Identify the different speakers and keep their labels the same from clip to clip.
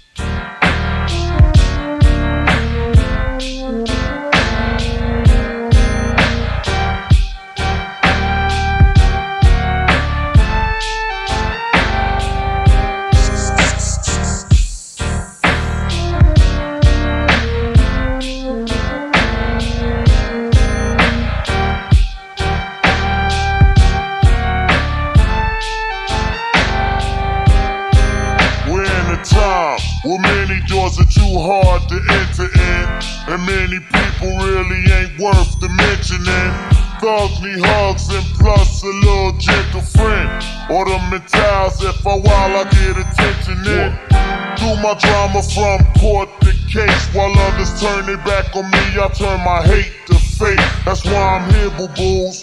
Speaker 1: Well, too hard to in, and many people really ain't worth the mentioning. Thugs need hugs and plus a little gentle friend. Or the mentals if a while I get attention in. Do my drama from court to case while others turn it back on me. I turn my hate to fate. That's why I'm here, boo boos.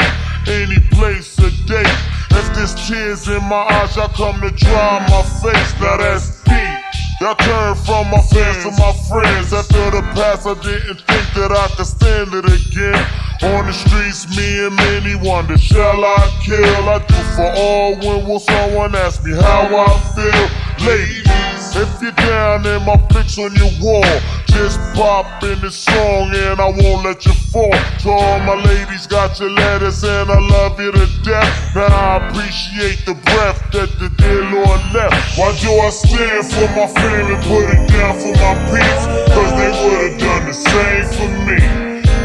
Speaker 1: Any place, a day. If there's tears in my eyes, I come to dry my face. Now that's deep. I turn from my fans to my friends. After the past, I didn't think that I could stand it again. On the streets, me and many wonder, shall I kill? I do for all when will someone ask me how I feel? Ladies, if you're down in my pics on your wall, just pop in the song and I won't let you fall. To all my ladies, got your letters and I love you to death. Now I appreciate the breath that the dear Lord left. Why do I stand for my family, put it down for my peeps? Cause they would've done the same for me.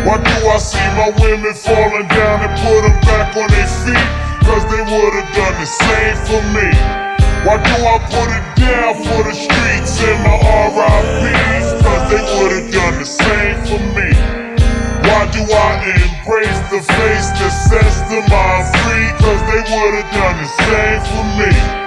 Speaker 1: Why do I see my women falling down and put them back on their feet? Cause they would've done the same for me. Why do I put it down for the streets and my RIPs? That sets them all free? Cause they would've done the same for me.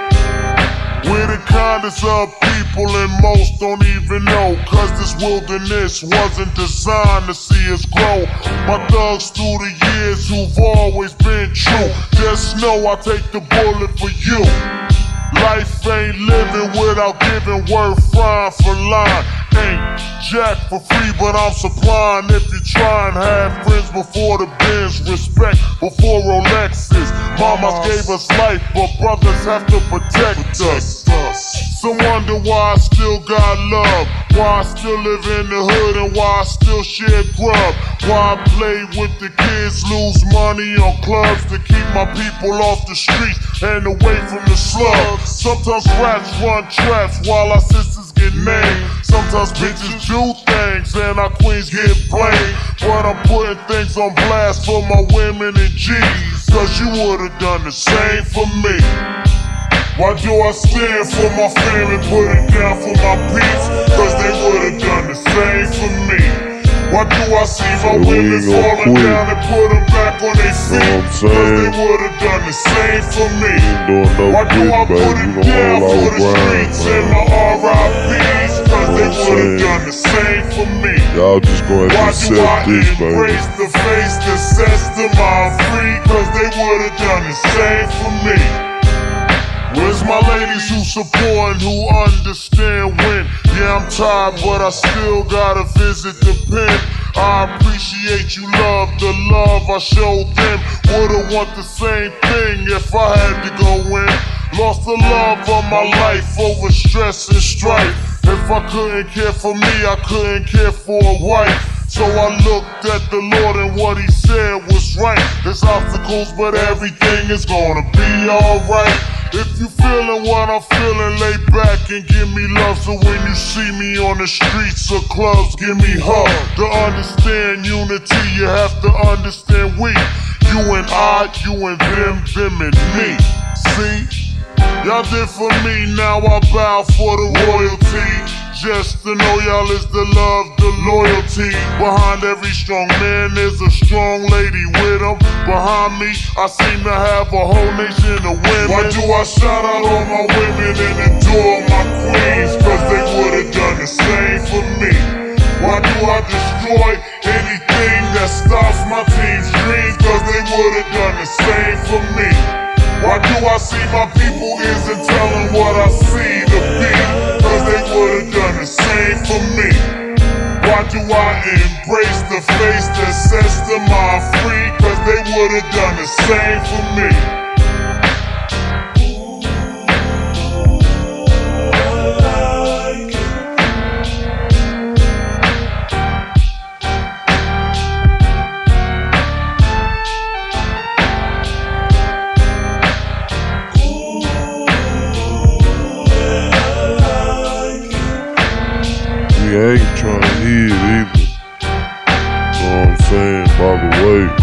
Speaker 1: We're the kindest of people and most don't even know Cause this wilderness wasn't designed to see us grow My thugs through the years who've always been true Just know I take the bullet for you Life ain't living without giving word fine for line. Jack for free, but I'm supplying if you try and have friends before the bins, respect before Rolexes. Mamas gave us life, but brothers have to protect us. Some wonder why I still got love, why I still live in the hood, and why I still share grub. Why I play with the kids, lose money on clubs to keep my people off the streets and away from the slugs. Sometimes rats run traps while our sisters get named. Sometimes bitches do things and our queens get blamed. But I'm putting things on blast for my women and G's. Cause you would've done the same for me. Why do I stand for my family, put it down for my peeps? Cause they would've done the same for me. Why do I see my women falling
Speaker 2: quit.
Speaker 1: down and put them back on their feet?
Speaker 2: Know what I'm
Speaker 1: Cause they would've done the same for me.
Speaker 2: No
Speaker 1: Why do I put
Speaker 2: baby.
Speaker 1: it down for the streets and my RIPs? Cause they
Speaker 2: Know what I'm saying?
Speaker 1: done the same for me.
Speaker 2: Y'all just go ahead
Speaker 1: Why
Speaker 2: and
Speaker 1: do I
Speaker 2: accept this, baby.
Speaker 1: embrace the face that sets them all free? Cause they would've done the same for me. Where's my ladies who support and who understand when? Yeah, I'm tired, but I still gotta visit the pen. I appreciate you, love the love I showed them. Would've want the same thing if I had to go in. Lost the love of my life over stress and strife. If I couldn't care for me, I couldn't care for a wife. So I looked at the Lord and what he said was right. There's obstacles, but everything is gonna be alright. If you feeling what I'm feeling, lay back and give me love. So when you see me on the streets or clubs, give me hug. To understand unity, you have to understand we. You and I, you and them, them and me. See? Y'all did for me, now I bow for the royalty. Just to know y'all is the love, the loyalty. Behind every strong man, there's a strong lady with him. Behind me, I seem to have a whole nation of women. Why do I shout out all my women and adore my queens? Cause they would've done the same for me. Why do I destroy anything that stops my team's dreams? Cause they would've done the same for me. I see my people isn't telling what I see to be? Cause they would've done the same for me. Why do I embrace the face that sets them all free? Cause they would've done the same for me.
Speaker 2: Saying? By the way.